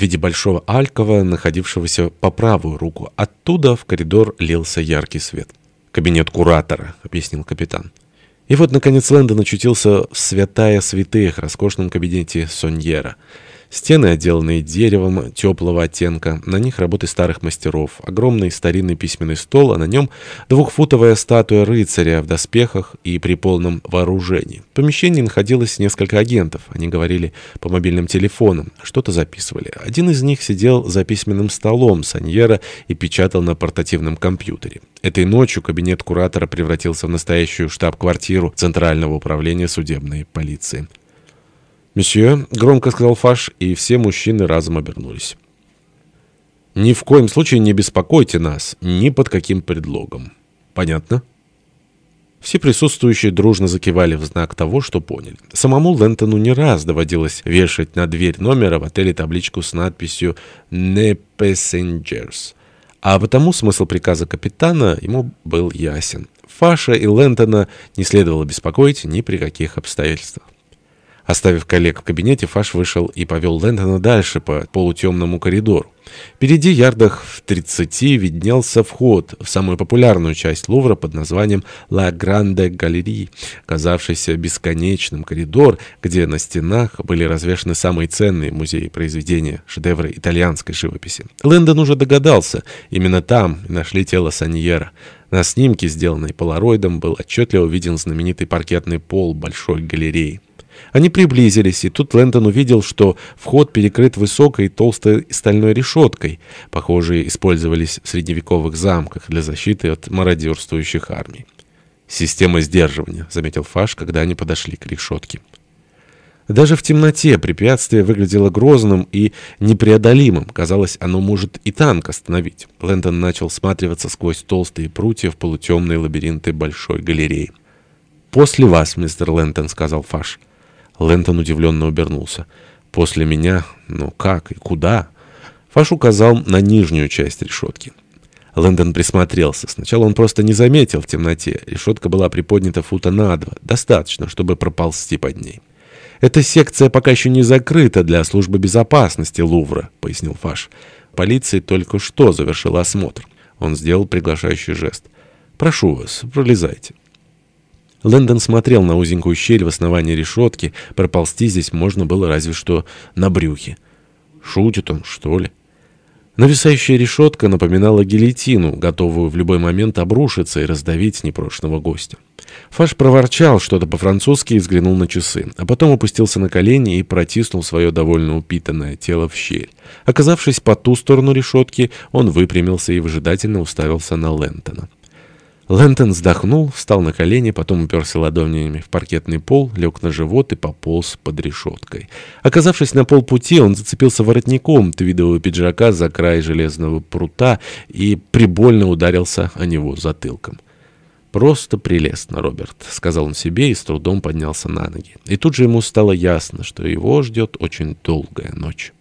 в виде большого алькова, находившегося по правую руку. Оттуда в коридор лился яркий свет. «Кабинет куратора», — объяснил капитан. И вот, наконец, Лэндон очутился в святая святых, роскошном кабинете Соньера — Стены, отделанные деревом теплого оттенка, на них работы старых мастеров, огромный старинный письменный стол, а на нем двухфутовая статуя рыцаря в доспехах и при полном вооружении. В помещении находилось несколько агентов. Они говорили по мобильным телефонам, что-то записывали. Один из них сидел за письменным столом Саньера и печатал на портативном компьютере. Этой ночью кабинет куратора превратился в настоящую штаб-квартиру Центрального управления судебной полиции. «Месье», — громко сказал Фаш, и все мужчины разом обернулись. «Ни в коем случае не беспокойте нас, ни под каким предлогом. Понятно?» Все присутствующие дружно закивали в знак того, что поняли. Самому Лэнтону не раз доводилось вешать на дверь номера в отеле табличку с надписью «Не Passengers». А потому смысл приказа капитана ему был ясен. Фаша и Лэнтона не следовало беспокоить ни при каких обстоятельствах. Оставив коллег в кабинете, Фаш вышел и повел Лэндона дальше по полутемному коридору. Впереди, ярдах в 30, виднелся вход в самую популярную часть Лувра под названием «Ла Гранде Галерии», казавшийся бесконечным коридор, где на стенах были развешаны самые ценные музеи произведения, шедевры итальянской живописи. Лэндон уже догадался, именно там нашли тело Саньера. На снимке, сделанной полароидом, был отчетливо виден знаменитый паркетный пол большой галереи. Они приблизились, и тут Лэндон увидел, что вход перекрыт высокой толстой стальной решеткой. Похожие использовались в средневековых замках для защиты от мародерствующих армий. «Система сдерживания», — заметил Фаш, когда они подошли к решетке. Даже в темноте препятствие выглядело грозным и непреодолимым. Казалось, оно может и танк остановить. Лэндон начал всматриваться сквозь толстые прутья в полутемные лабиринты большой галереи. «После вас, мистер Лэндон», — сказал Фаш. Лэнтон удивленно обернулся. «После меня? Ну как и куда?» Фаш указал на нижнюю часть решетки. Лэндон присмотрелся. Сначала он просто не заметил в темноте. Решетка была приподнята фута на два. Достаточно, чтобы проползти под ней. «Эта секция пока еще не закрыта для службы безопасности Лувра», — пояснил Фаш. «Полиция только что завершила осмотр». Он сделал приглашающий жест. «Прошу вас, пролезайте». Лэндон смотрел на узенькую щель в основании решетки. Проползти здесь можно было разве что на брюхе. Шутит он, что ли? Нависающая решетка напоминала гильотину, готовую в любой момент обрушиться и раздавить непрошенного гостя. Фаш проворчал что-то по-французски и взглянул на часы, а потом опустился на колени и протиснул свое довольно упитанное тело в щель. Оказавшись по ту сторону решетки, он выпрямился и выжидательно уставился на Лэнтона. Лэнтон вздохнул, встал на колени, потом уперся ладонями в паркетный пол, лег на живот и пополз под решеткой. Оказавшись на полпути, он зацепился воротником твидового пиджака за край железного прута и прибольно ударился о него затылком. «Просто прелестно, Роберт», — сказал он себе и с трудом поднялся на ноги. И тут же ему стало ясно, что его ждет очень долгая ночь.